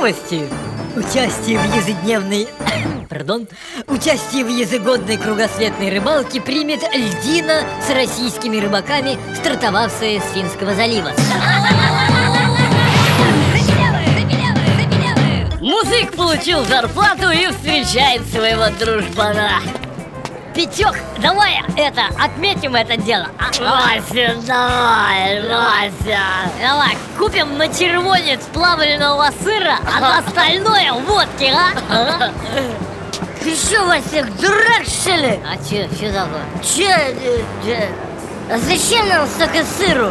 новости. Участие в ежедневной... Пардон. Участие в ежегодной кругосветной рыбалке примет льдина с российскими рыбаками, стартовавшая с Финского залива. Музык получил зарплату и встречает своего дружбана. Пятек, давай это, отметим это дело. А, Вася, давай, Вася. Давай, купим на червонец плавленного сыра, а остальное водки, а? Ты что, Вася, дурак, что ли? А че, что такое? Че, че? А зачем нам столько сыру?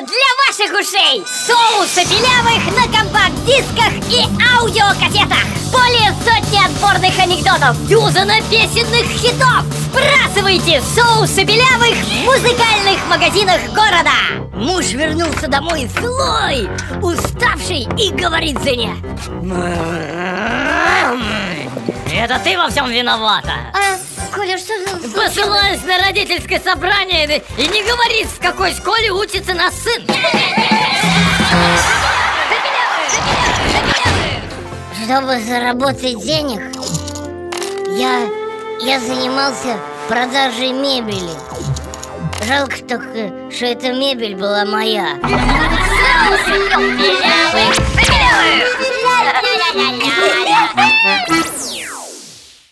для ваших ушей! Соусы белявых на компакт-дисках и аудиокассетах! Более сотни отборных анекдотов, дюзана песенных хитов! Сбрасывайте соусы белявых в музыкальных магазинах города! Муж вернулся домой злой, уставший и говорит жене Это ты во всем виновата. Посылаюсь на родительское собрание и не говорит, в какой школе учится наш сын. Чтобы заработать денег, я, я занимался продажей мебели. Жалко только, что эта мебель была моя.